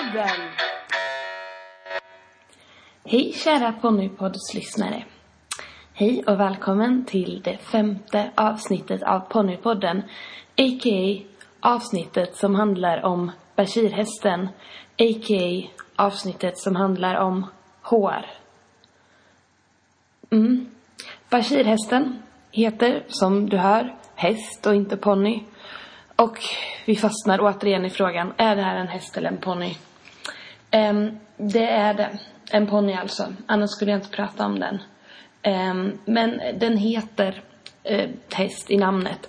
Ponnypodden! Hej kära ponnypoddslyssnare. Hej och välkommen till det femte avsnittet av Ponnypodden. A.k.a. avsnittet som handlar om Bashirhästen. A.k.a. avsnittet som handlar om hår. Mm. Bashirhästen heter, som du hör, häst och inte ponny. Och vi fastnar återigen i frågan, är det här en häst eller en ponny? Um, det är det. En ponny alltså. Annars skulle jag inte prata om den. Um, men den heter eh, uh, häst i namnet.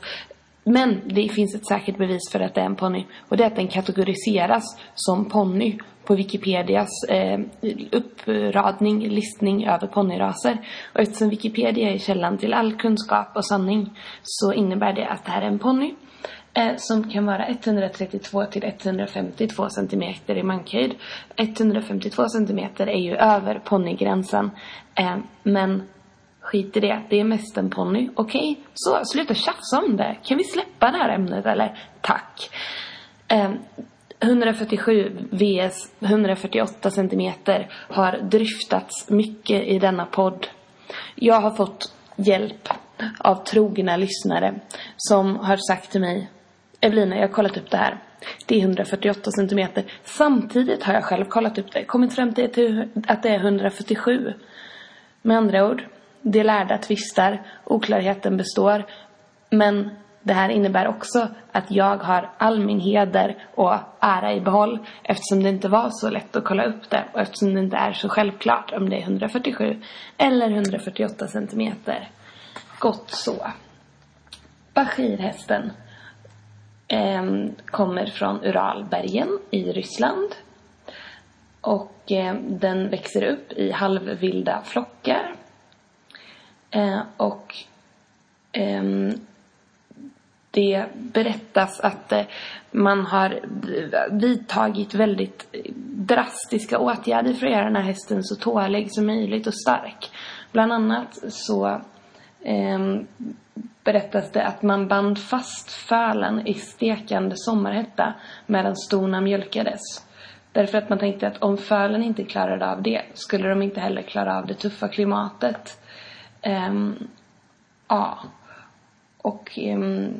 Men det finns ett säkert bevis för att det är en ponny. Och det är att den kategoriseras som ponny på Wikipedias eh, uppradning, listning över ponnyraser. Och eftersom Wikipedia är källan till all kunskap och sanning så innebär det att det här är en ponny Eh, som kan vara 132 till 152 centimeter i mankhöjd. 152 centimeter är ju över ponnygränsen. Eh, men skit i det, det är mest en ponny. Okej, okay? så sluta tjafsa om det. Kan vi släppa det här ämnet eller? Tack. Eh, 147 vs 148 centimeter har dryftats mycket i denna podd. Jag har fått hjälp av trogna lyssnare som har sagt till mig Evelina, jag har kollat upp det här. Det är 148 centimeter. Samtidigt har jag själv kollat upp det. Kommit fram till att det är 147. Med andra ord, det lärda tvistar. Oklarheten består. Men det här innebär också att jag har all min heder och ära i behåll eftersom det inte var så lätt att kolla upp det och eftersom det inte är så självklart om det är 147 eller 148 centimeter. Gott så. Bashirhästen eh, kommer från Uralbergen i Ryssland. Och eh, den växer upp i halvvilda flockar. Eh, och ehm, det berättas att eh, man har eh, vidtagit väldigt drastiska åtgärder för att göra den här hästen så tålig som möjligt och stark. Bland annat så eh, berättas det att man band fast fölen i stekande sommarhetta medan stona mjölkades. Därför att man tänkte att om fölen inte klarade av det skulle de inte heller klara av det tuffa klimatet. Um, ja. Och um,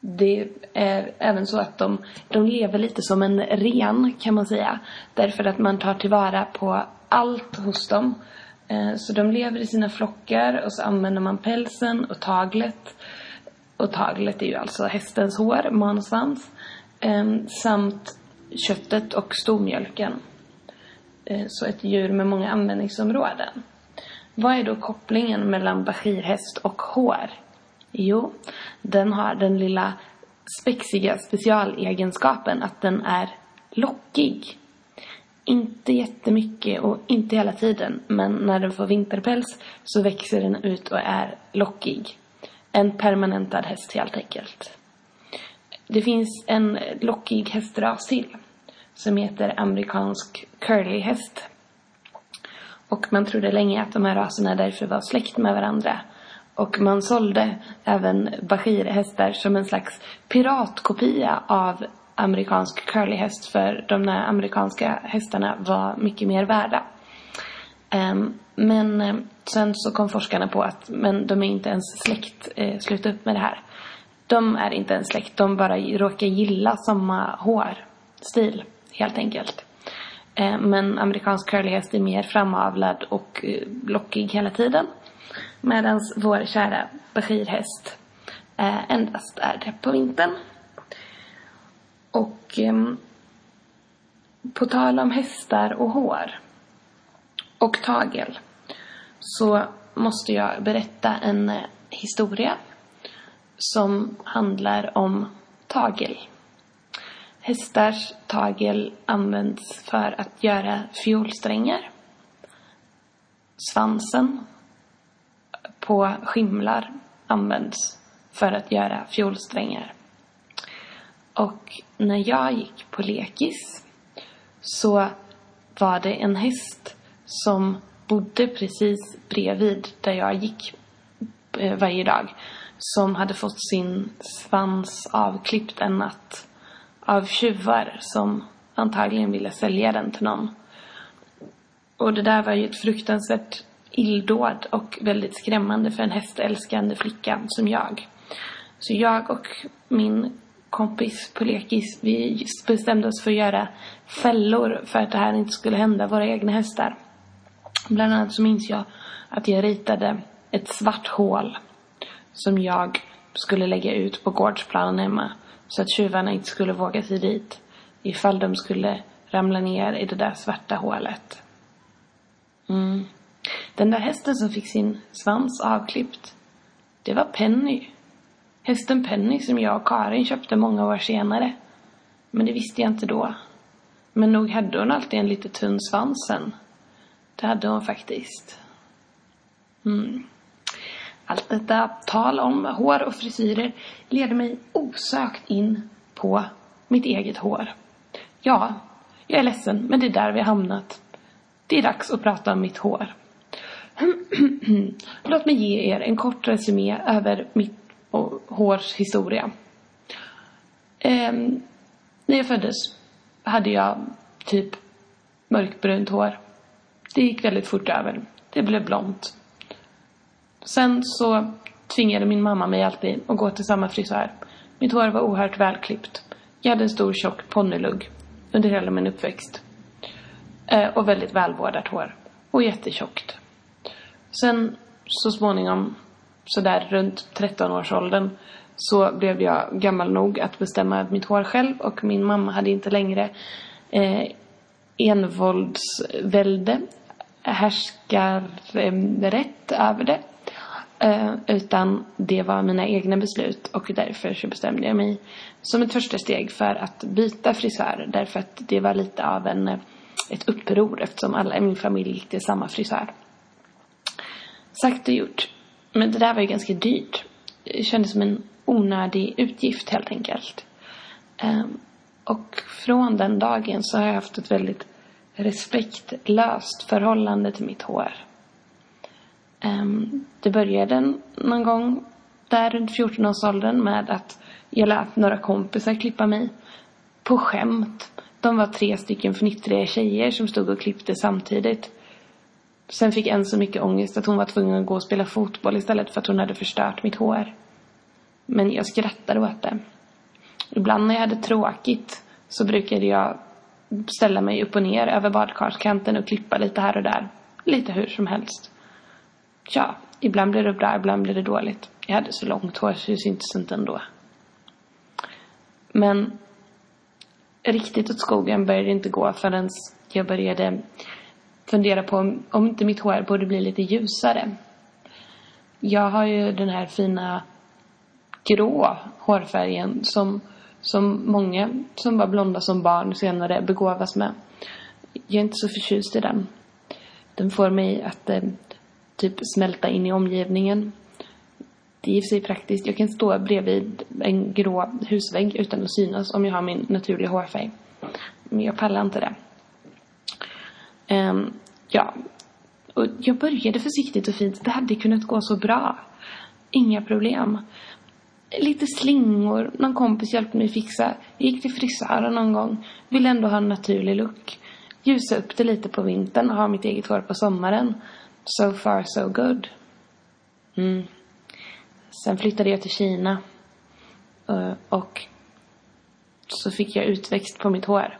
det är även så att de, de lever lite som en ren kan man säga. Därför att man tar tillvara på allt hos dem. Eh, så de lever i sina flockar och så använder man pälsen och taglet. Och taglet är ju alltså hästens hår, mansvans. Ehm, samt köttet och stormjölken. Eh, så ett djur med många användningsområden. Vad är då kopplingen mellan bashirhäst och hår? Jo, den har den lilla spexiga specialegenskapen att den är lockig. Inte jättemycket och inte hela tiden, men när den får vinterpäls så växer den ut och är lockig. En permanentad häst helt enkelt. Det finns en lockig hästras till som heter amerikansk curlyhäst. Och man trodde länge att de här raserna därför var släkt med varandra. Och man sålde även Bashir-hästar som en slags piratkopia av amerikansk curlyhäst för de där amerikanska hästarna var mycket mer värda. Ehm, men ehm, sen så kom forskarna på att men de är inte ens släkt. Eh, sluta upp med det här. De är inte ens släkt. De bara råkar gilla samma hårstil helt enkelt. Ehm, men amerikansk curlyhäst är mer framavlad och eh, lockig hela tiden. Medan vår kära bashirhäst eh, endast är det på vintern. Och eh, på tal om hästar och hår och tagel så måste jag berätta en eh, historia som handlar om tagel. Hästars tagel används för att göra fiolsträngar. Svansen på skimlar används för att göra fiolsträngar. Och när jag gick på lekis så var det en häst som bodde precis bredvid där jag gick eh, varje dag som hade fått sin svans avklippt en natt av tjuvar som antagligen ville sälja den till någon. Och det där var ju ett fruktansvärt illdåd och väldigt skrämmande för en hästälskande flicka som jag. Så jag och min kompis på lekis, vi bestämde oss för att göra fällor för att det här inte skulle hända våra egna hästar. Bland annat så minns jag att jag ritade ett svart hål som jag skulle lägga ut på gårdsplanen hemma så att tjuvarna inte skulle våga sig dit ifall de skulle ramla ner i det där svarta hålet. Mm. Den där hästen som fick sin svans avklippt, det var Penny. Hästen Penny som jag och Karin köpte många år senare. Men det visste jag inte då. Men nog hade hon alltid en lite tunn svans sen. Det hade hon faktiskt. Mm. Allt detta tal om hår och frisyrer leder mig osökt in på mitt eget hår. Ja, jag är ledsen, men det är där vi har hamnat. Det är dags att prata om mitt hår. Låt mig ge er en kort resumé över mitt och hårs historia. Eh, när jag föddes hade jag typ mörkbrunt hår. Det gick väldigt fort över. Det blev blont. Sen så tvingade min mamma mig alltid att gå till samma frisör. Mitt hår var oerhört välklippt. Jag hade en stor tjock ponnylugg under hela min uppväxt. Eh, och väldigt välvårdat hår. Och jättetjockt. Sen så småningom, sådär runt 13-årsåldern, så blev jag gammal nog att bestämma mitt hår själv och min mamma hade inte längre eh, envåldsvälde, härskarrätt över det. Eh, utan det var mina egna beslut och därför så bestämde jag mig som ett första steg för att byta frisör. Därför att det var lite av en, eh, ett uppror eftersom alla i min familj gick till samma frisör. Sagt och gjort. Men det där var ju ganska dyrt. Det kändes som en onödig utgift helt enkelt. Um, och från den dagen så har jag haft ett väldigt respektlöst förhållande till mitt hår. Um, det började någon gång där runt 14-årsåldern med att jag lät några kompisar klippa mig. På skämt. De var tre stycken fnittriga tjejer som stod och klippte samtidigt. Sen fick en så mycket ångest att hon var tvungen att gå och spela fotboll istället för att hon hade förstört mitt hår. Men jag skrattade åt det. Ibland när jag hade tråkigt så brukade jag ställa mig upp och ner över badkarskanten och klippa lite här och där. Lite hur som helst. Tja, ibland blev det bra, ibland blev det dåligt. Jag hade så långt hår så det syntes inte ändå. Men riktigt åt skogen började det inte gå förrän jag började fundera på om, om inte mitt hår borde bli lite ljusare. Jag har ju den här fina grå hårfärgen som, som många som var blonda som barn senare begåvas med. Jag är inte så förtjust i den. Den får mig att eh, typ smälta in i omgivningen. Det är i och för sig praktiskt. Jag kan stå bredvid en grå husvägg utan att synas om jag har min naturliga hårfärg. Men jag pallar inte det. Um, ja, och jag började försiktigt och fint. Det hade kunnat gå så bra. Inga problem. Lite slingor. Någon kompis hjälpte mig fixa. Jag gick till frisören någon gång. Ville ändå ha en naturlig look. Ljusa upp det lite på vintern och ha mitt eget hår på sommaren. So far so good. Mm. Sen flyttade jag till Kina. Eh, och så fick jag utväxt på mitt hår.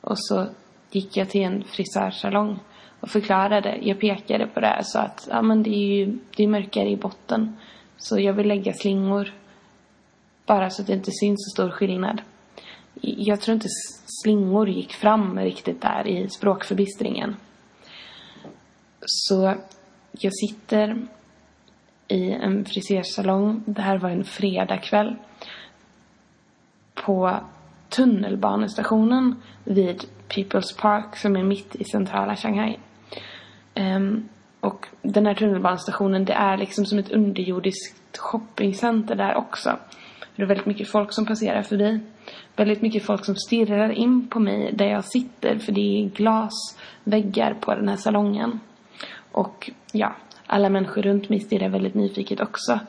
Och så gick jag till en frisörsalong och förklarade. Jag pekade på det och sa att ja, men det är ju det är mörkare i botten. Så jag vill lägga slingor. Bara så att det inte syns så stor skillnad. Jag tror inte slingor gick fram riktigt där i språkförbistringen. Så jag sitter i en frisersalong. Det här var en fredagkväll. På tunnelbanestationen vid People's Park som är mitt i centrala Shanghai. Um, och den här tunnelbanestationen det är liksom som ett underjordiskt shoppingcenter där också. Det är väldigt mycket folk som passerar förbi. Väldigt mycket folk som stirrar in på mig där jag sitter för det är glasväggar på den här salongen. Och ja, alla människor runt mig stirrar väldigt nyfiket också.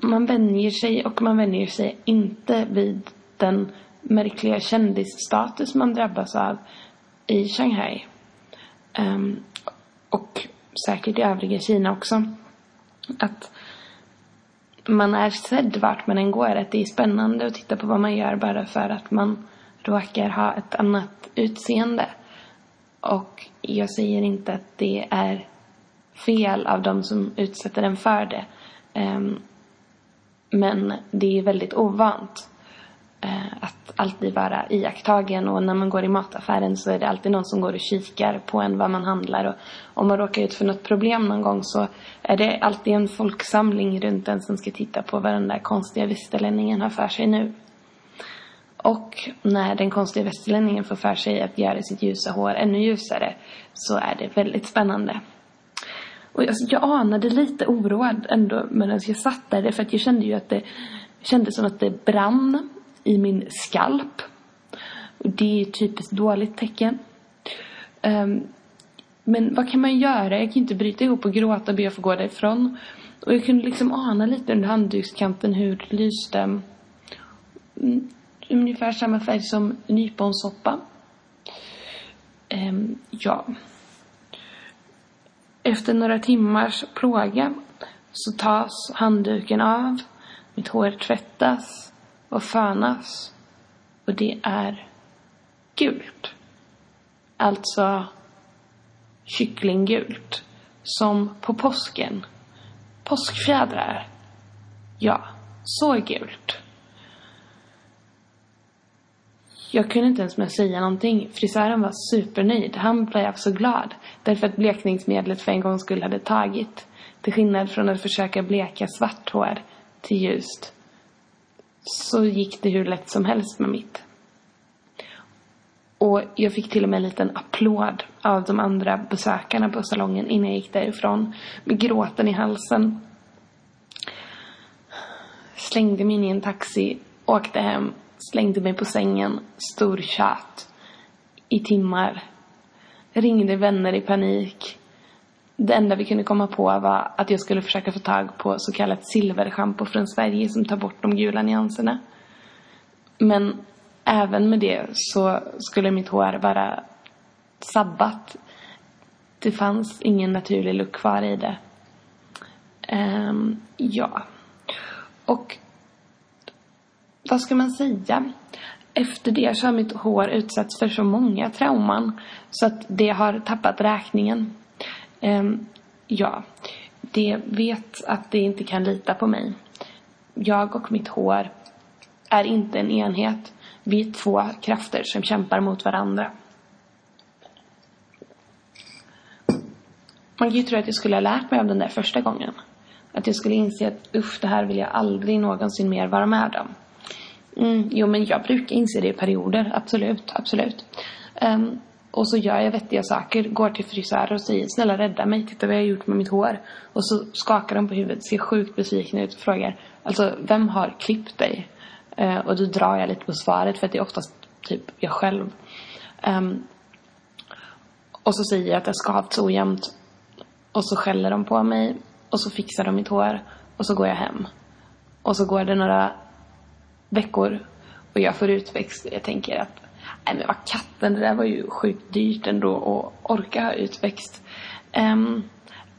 Man vänjer sig och man vänjer sig inte vid den märkliga kändisstatus man drabbas av i Shanghai. Um, och säkert i övriga Kina också. Att man är sedd vart man än går. Att det är spännande att titta på vad man gör bara för att man råkar ha ett annat utseende. Och jag säger inte att det är fel av de som utsätter en för det. Um, men det är väldigt ovant Eh, att alltid vara iakttagen och när man går i mataffären så är det alltid någon som går och kikar på en vad man handlar och om man råkar ut för något problem någon gång så är det alltid en folksamling runt en som ska titta på vad den där konstiga västerlänningen har för sig nu. Och när den konstiga västerlänningen får för sig att göra sitt ljusa hår ännu ljusare så är det väldigt spännande. Och jag, jag anade lite oroad ändå medan jag satt där. För att jag kände ju att det kändes som att det brann i min skalp. Och det är typ ett typiskt dåligt tecken. Um, men vad kan man göra? Jag kan inte bryta ihop och gråta och be att få gå därifrån. Och jag kunde liksom ana lite under handdukskanten hur det lyste mm, ungefär samma färg som nyponsoppa. Um, ja. Efter några timmars plåga så tas handduken av, mitt hår tvättas och fönas och det är gult. Alltså kycklinggult. Som på påsken. Påskfjädrar. Ja, så gult. Jag kunde inte ens med säga någonting. Frisören var supernöjd. Han blev så glad. Därför att blekningsmedlet för en gång skull hade tagit. Till skillnad från att försöka bleka svart hår till ljust. Så gick det hur lätt som helst med mitt. Och jag fick till och med en liten applåd av de andra besökarna på salongen innan jag gick därifrån. Med gråten i halsen. Slängde mig in i en taxi, åkte hem Slängde mig på sängen, stortjat. I timmar. Ringde vänner i panik. Det enda vi kunde komma på var att jag skulle försöka få tag på så kallat silverschampo från Sverige som tar bort de gula nyanserna. Men även med det så skulle mitt hår vara sabbat. Det fanns ingen naturlig look kvar i det. Um, ja. Och vad ska man säga? Efter det så har mitt hår utsatts för så många trauman så att det har tappat räkningen. Ehm, ja, det vet att det inte kan lita på mig. Jag och mitt hår är inte en enhet. Vi är två krafter som kämpar mot varandra. Man kan ju tro att jag skulle ha lärt mig av den där första gången. Att jag skulle inse att usch, det här vill jag aldrig någonsin mer vara med om. Mm, jo, men jag brukar inse det i perioder. Absolut, absolut. Um, och så gör jag vettiga saker. Går till frisörer och säger snälla rädda mig. Titta vad jag har gjort med mitt hår. Och så skakar de på huvudet, ser sjukt besvikna ut och frågar alltså vem har klippt dig? Eh, och då drar jag lite på svaret för att det är oftast typ jag själv. Um, och så säger jag att jag har skavts ojämnt. Och så skäller de på mig. Och så fixar de mitt hår. Och så går jag hem. Och så går det några veckor och jag får utväxt. Jag tänker att, nej men vad katten, det där var ju sjukt dyrt ändå att orka ha utväxt. Um,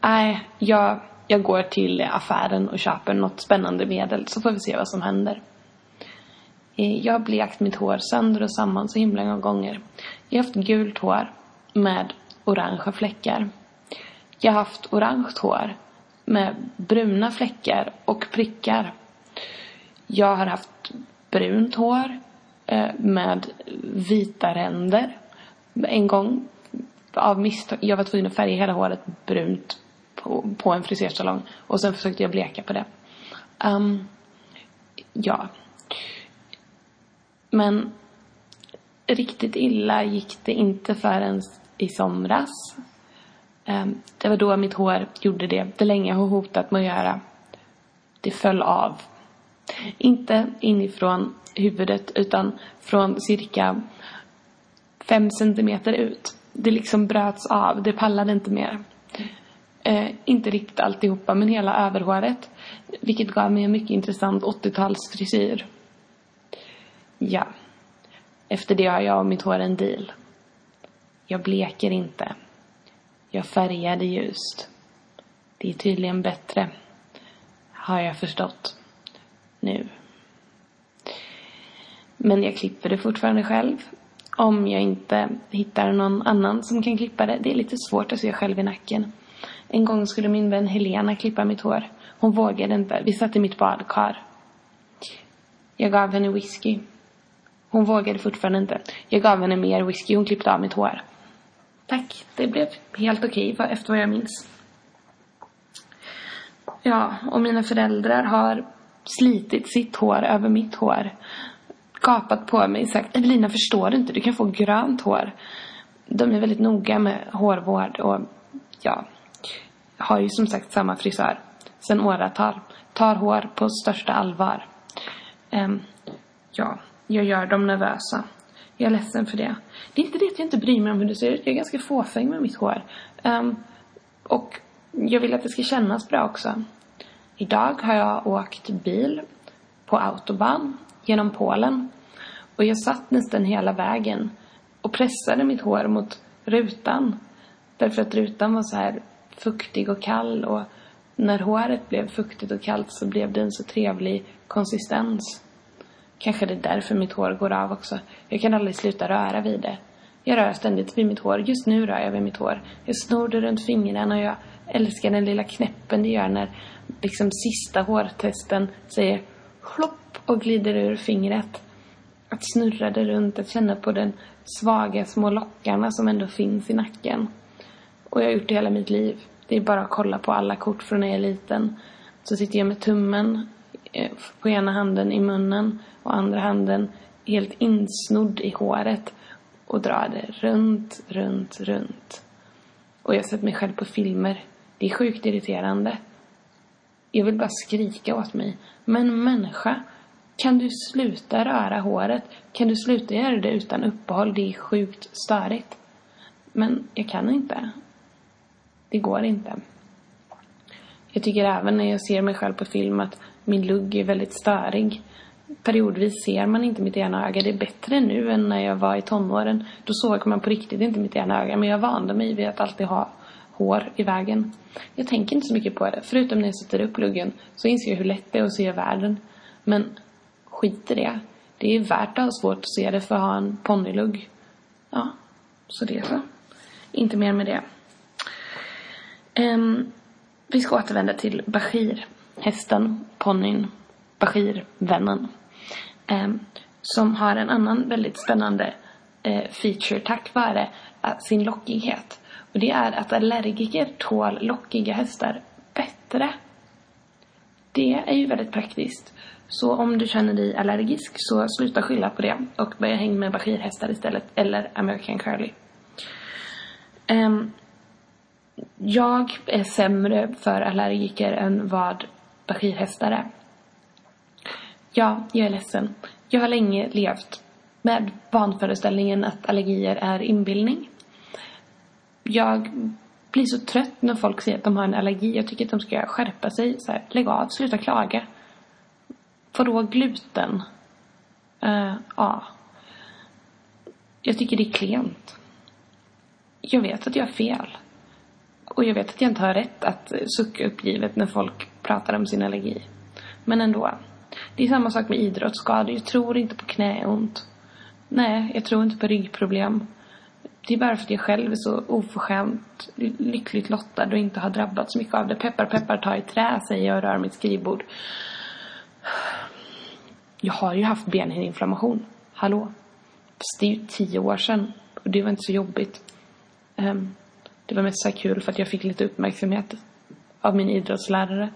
nej, jag, jag går till affären och köper något spännande medel så får vi se vad som händer. Eh, jag har blekt mitt hår sönder och samman så himla många gånger. Jag har haft gult hår med orangea fläckar. Jag har haft orange hår med bruna fläckar och prickar. Jag har haft brunt hår Eh, med vita ränder. En gång av misstag, jag var tvungen att färga hela håret brunt på, på en frisersalong och sen försökte jag bleka på det. Um, ja. Men riktigt illa gick det inte förrän i somras. Um, det var då mitt hår gjorde det det länge har hotat med att göra. Det föll av inte inifrån huvudet utan från cirka fem centimeter ut. Det liksom bröts av, det pallade inte mer. Eh, inte riktigt alltihopa, men hela överhåret. Vilket gav mig en mycket intressant 80-talsfrisyr. Ja. Efter det har jag och mitt hår en deal. Jag bleker inte. Jag färgar det ljust. Det är tydligen bättre. Har jag förstått. Nu. Men jag klipper det fortfarande själv. Om jag inte hittar någon annan som kan klippa det. Det är lite svårt att se själv i nacken. En gång skulle min vän Helena klippa mitt hår. Hon vågade inte. Vi satt i mitt badkar. Jag gav henne whisky. Hon vågade fortfarande inte. Jag gav henne mer whisky. Hon klippte av mitt hår. Tack. Det blev helt okej okay, efter vad jag minns. Ja, och mina föräldrar har slitit sitt hår över mitt hår. Kapat på mig och sagt Evelina förstår du inte, du kan få grönt hår. De är väldigt noga med hårvård och ja, har ju som sagt samma frisör sen åratal. Tar hår på största allvar. Um, ja, jag gör dem nervösa. Jag är ledsen för det. Det är inte det att jag inte bryr mig om hur det ser ut. Jag är ganska fåfäng med mitt hår. Um, och jag vill att det ska kännas bra också. Idag har jag åkt bil på autobahn genom Polen. Och jag satt nästan hela vägen och pressade mitt hår mot rutan. Därför att rutan var så här fuktig och kall och när håret blev fuktigt och kallt så blev det en så trevlig konsistens. Kanske det är därför mitt hår går av också. Jag kan aldrig sluta röra vid det. Jag rör ständigt vid mitt hår. Just nu rör jag vid mitt hår. Jag snor det runt fingrarna och jag älskar den lilla knäppen det gör när liksom sista hårtesten säger flopp och glider ur fingret. Att snurra det runt, att känna på den svaga små lockarna som ändå finns i nacken. Och jag har gjort det hela mitt liv. Det är bara att kolla på alla kort från när jag är liten. Så sitter jag med tummen eh, på ena handen i munnen och andra handen helt insnodd i håret och drar det runt, runt, runt. Och jag har sett mig själv på filmer. Det är sjukt irriterande. Jag vill bara skrika åt mig. Men människa, kan du sluta röra håret? Kan du sluta göra det utan uppehåll? Det är sjukt störigt. Men jag kan inte. Det går inte. Jag tycker även när jag ser mig själv på film att min lugg är väldigt störig. Periodvis ser man inte mitt ena öga. Det är bättre nu än när jag var i tonåren. Då såg man på riktigt inte mitt ena öga. Men jag vande mig vid att alltid ha hår i vägen. Jag tänker inte så mycket på det. Förutom när jag sätter upp luggen så inser jag hur lätt det är att se världen. Men skit i det. Det är värt att ha svårt att se det för att ha en ponnylugg. Ja, så det så. Inte mer med det. Um, vi ska återvända till Bashir, hästen, ponnyn, Bashir-vännen. Um, som har en annan väldigt spännande uh, feature tack vare uh, sin lockighet. Och det är att allergiker tål lockiga hästar bättre. Det är ju väldigt praktiskt. Så om du känner dig allergisk så sluta skylla på det och börja hänga med bashirhästar istället. Eller American Curly. Um, jag är sämre för allergiker än vad bashirhästar är. Ja, jag är ledsen. Jag har länge levt med vanföreställningen att allergier är inbildning. Jag blir så trött när folk säger att de har en allergi. Jag tycker att de ska skärpa sig. Så här, lägg av, sluta klaga. Vadå gluten? Uh, ja. Jag tycker det är klent. Jag vet att jag har fel. Och jag vet att jag inte har rätt att sucka uppgivet när folk pratar om sin allergi. Men ändå. Det är samma sak med idrottsskador. Jag tror inte på knäont. Nej, jag tror inte på ryggproblem. Det är bara för att jag själv är så oförskämt lyckligt lottad och inte har drabbats så mycket av det. Peppar, peppar, ta i trä, säger jag och rör mitt skrivbord. Jag har ju haft benhinneinflammation. Hallå? Fast det är ju tio år sedan. Och det var inte så jobbigt. Um, det var mest så kul för att jag fick lite uppmärksamhet av min idrottslärare.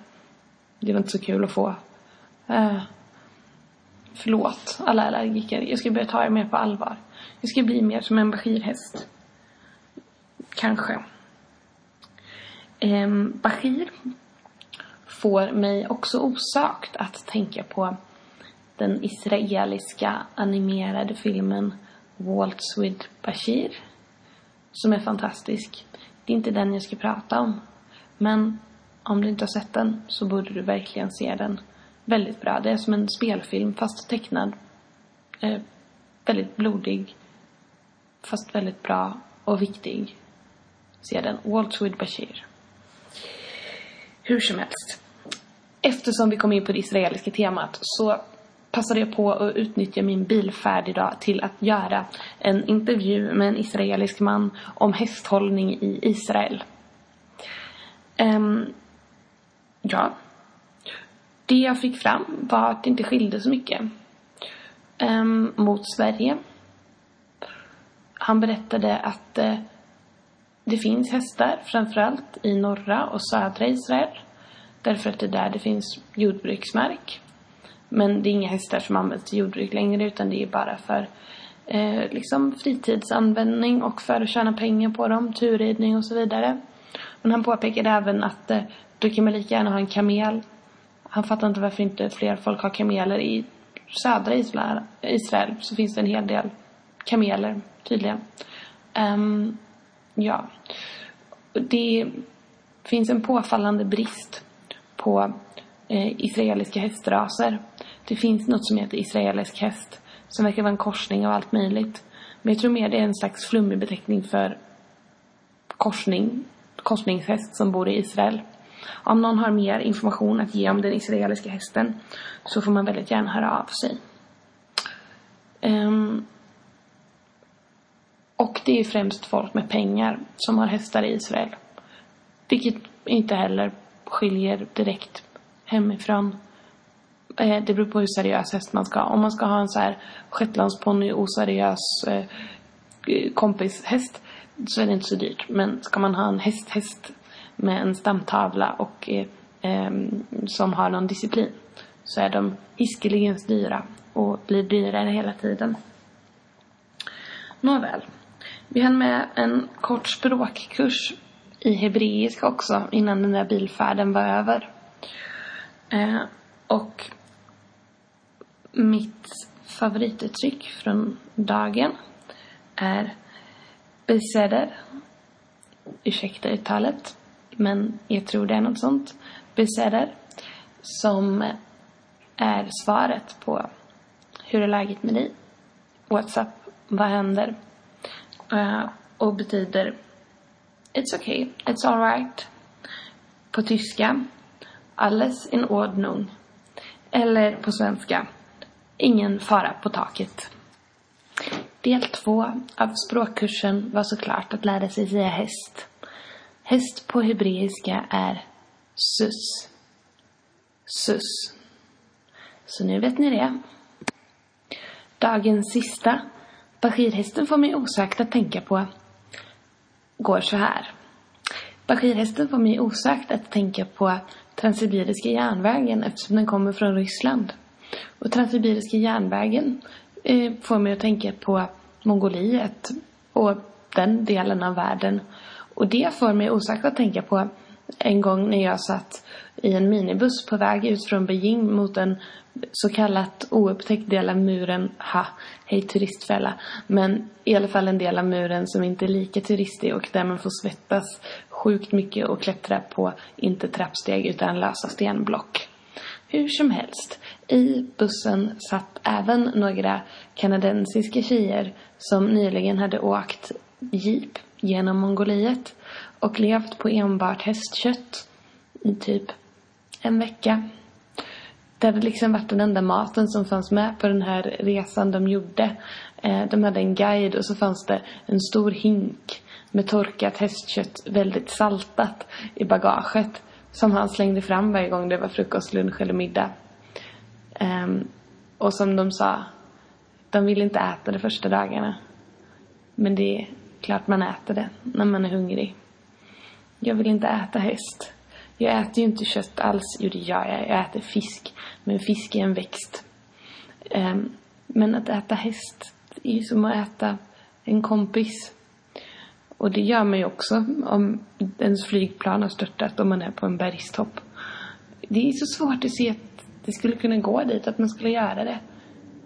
Det var inte så kul att få. Uh, förlåt alla allergiker. Jag ska börja ta er mer på allvar. Jag ska bli mer som en Bashir-häst. Kanske. Um, Bashir får mig också osökt att tänka på den israeliska animerade filmen Waltz with Bashir. Som är fantastisk. Det är inte den jag ska prata om. Men om du inte har sett den så borde du verkligen se den. Väldigt bra. Det är som en spelfilm fast tecknad. Eh, väldigt blodig. Fast väldigt bra och viktig. Ser den. Waltz with Bashir. Hur som helst. Eftersom vi kom in på det israeliska temat så passade jag på att utnyttja min bilfärd idag till att göra en intervju med en israelisk man om hästhållning i Israel. Um, ja. Det jag fick fram var att det inte skilde så mycket um, mot Sverige. Han berättade att uh, det finns hästar framförallt i norra och södra Israel. Därför att det är där det finns jordbruksmark. Men det är inga hästar som används till jordbruk längre utan det är bara för eh, liksom fritidsanvändning och för att tjäna pengar på dem, turridning och så vidare. Men han påpekade även att eh, då kan man lika gärna ha en kamel. Han fattar inte varför inte fler folk har kameler. I södra Israel, Israel så finns det en hel del kameler tydligen. Um, ja. Det finns en påfallande brist på eh, israeliska hästraser. Det finns något som heter israelisk häst som verkar vara en korsning av allt möjligt. Men jag tror mer det är en slags flummig beteckning för korsning, korsningshäst som bor i Israel. Om någon har mer information att ge om den israeliska hästen så får man väldigt gärna höra av sig. Um, och det är främst folk med pengar som har hästar i Israel. Vilket inte heller skiljer direkt hemifrån. Eh, det beror på hur seriös häst man ska ha. Om man ska ha en så här shetlandsponny, oseriös eh, kompishäst så är det inte så dyrt. Men ska man ha en hästhäst med en stamtavla och eh, som har någon disciplin så är de hiskeligen dyra och blir dyrare hela tiden. Nåväl. Vi hann med en kort språkkurs i hebreiska också innan den där bilfärden var över. Eh, och mitt favorituttryck från dagen är beseder. Ursäkta uttalet, men jag tror det är något sånt. Beseder. Som är svaret på hur är läget med dig? What's up? Vad händer? Uh, och betyder It's okay, it's alright. På tyska Alles in Ordnung. Eller på svenska Ingen fara på taket. Del två av språkkursen var såklart att lära sig säga häst. Häst på hebreiska är sus. Sus. Så nu vet ni det. Dagens sista, Bashirhästen får mig osökt att tänka på, går så här. Bashirhästen får mig osökt att tänka på Transsibiriska järnvägen eftersom den kommer från Ryssland. Och Transsibiriska järnvägen eh, får mig att tänka på Mongoliet och den delen av världen. Och det får mig osökt att tänka på en gång när jag satt i en minibuss på väg ut från Beijing mot en så kallat oupptäckt del av muren. Ha, hej turistfälla. Men i alla fall en del av muren som inte är lika turistig och där man får svettas sjukt mycket och klättra på inte trappsteg utan lösa stenblock. Hur som helst, i bussen satt även några kanadensiska tjejer som nyligen hade åkt jeep genom Mongoliet och levt på enbart hästkött i typ en vecka. Det hade liksom varit den enda maten som fanns med på den här resan de gjorde. Eh, de hade en guide och så fanns det en stor hink med torkat hästkött, väldigt saltat, i bagaget. Som han slängde fram varje gång det var frukost, lunch eller middag. Ehm, och som de sa, de ville inte äta de första dagarna. Men det klart man äter det när man är hungrig. Jag vill inte äta häst. Jag äter ju inte kött alls. Jo, det gör jag. Jag äter fisk. Men fisk är en växt. Um, men att äta häst är ju som att äta en kompis. Och det gör man ju också om ens flygplan har störtat och man är på en bergstopp. Det är så svårt att se att det skulle kunna gå dit, att man skulle göra det.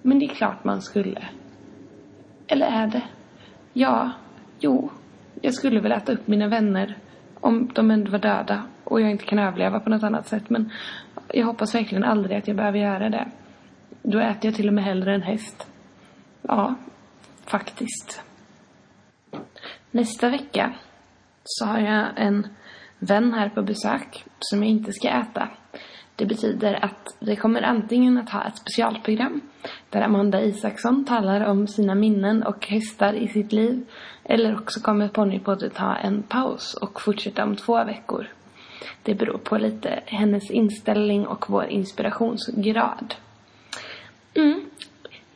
Men det är klart man skulle. Eller är det? Ja, jo. Jag skulle väl äta upp mina vänner om de ändå var döda och jag inte kan överleva på något annat sätt. Men jag hoppas verkligen aldrig att jag behöver göra det. Då äter jag till och med hellre en häst. Ja, faktiskt. Nästa vecka så har jag en vän här på besök som jag inte ska äta. Det betyder att vi kommer antingen att ha ett specialprogram där Amanda Isaksson talar om sina minnen och hästar i sitt liv. Eller också kommer Ponnypodden ha en paus och fortsätta om två veckor. Det beror på lite hennes inställning och vår inspirationsgrad. Mm.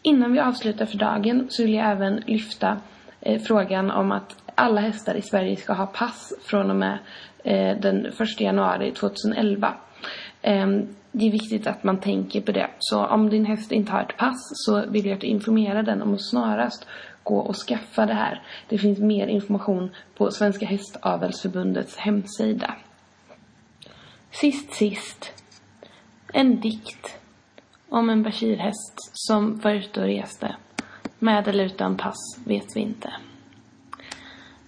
Innan vi avslutar för dagen så vill jag även lyfta eh, frågan om att alla hästar i Sverige ska ha pass från och med eh, den 1 januari 2011. Eh, det är viktigt att man tänker på det. Så om din häst inte har ett pass så vill jag att du informerar den om att snarast gå och skaffa det här. Det finns mer information på Svenska Hästavelsförbundets hemsida. Sist sist. En dikt om en bashirhäst som var ute och reste. Med eller utan pass vet vi inte.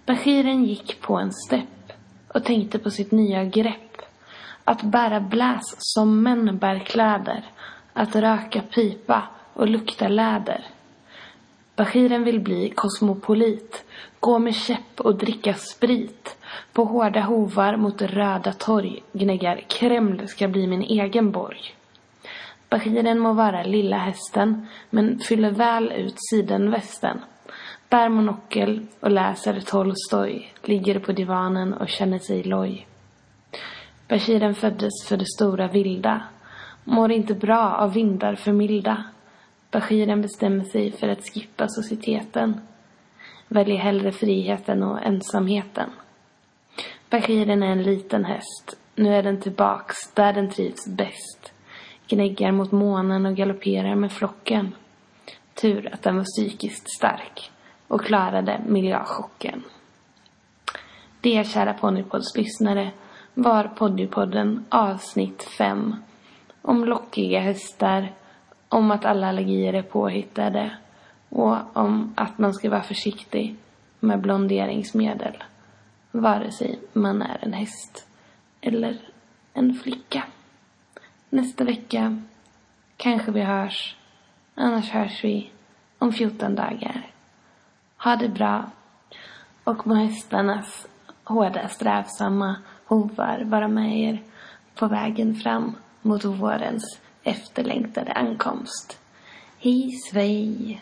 Bashiren gick på en stepp och tänkte på sitt nya grepp. Att bära bläs som män bär kläder. Att röka pipa och lukta läder. Bashiren vill bli kosmopolit, gå med käpp och dricka sprit. På hårda hovar mot röda torg gnäggar Kreml ska bli min egen borg. Bashiren må vara lilla hästen, men fyller väl ut sidenvästen. Bär monokel och läser Tolstoj, ligger på divanen och känner sig loj. Bashiren föddes för det stora vilda, mår inte bra av vindar för milda. Bashiren bestämmer sig för att skippa societeten, väljer hellre friheten och ensamheten. Bashiren är en liten häst, nu är den tillbaks där den trivs bäst gnäggar mot månen och galopperar med flocken. Tur att den var psykiskt stark och klarade miljöchocken. Det, kära ponnypods lyssnare, var Poddypodden avsnitt 5. Om lockiga hästar, om att alla allergier är påhittade och om att man ska vara försiktig med blonderingsmedel. Vare sig man är en häst eller en flicka. Nästa vecka kanske vi hörs. Annars hörs vi om 14 dagar. Ha det bra. Och må hästarnas hårda, strävsamma hovar vara med er på vägen fram mot vårens efterlängtade ankomst. Hej svej!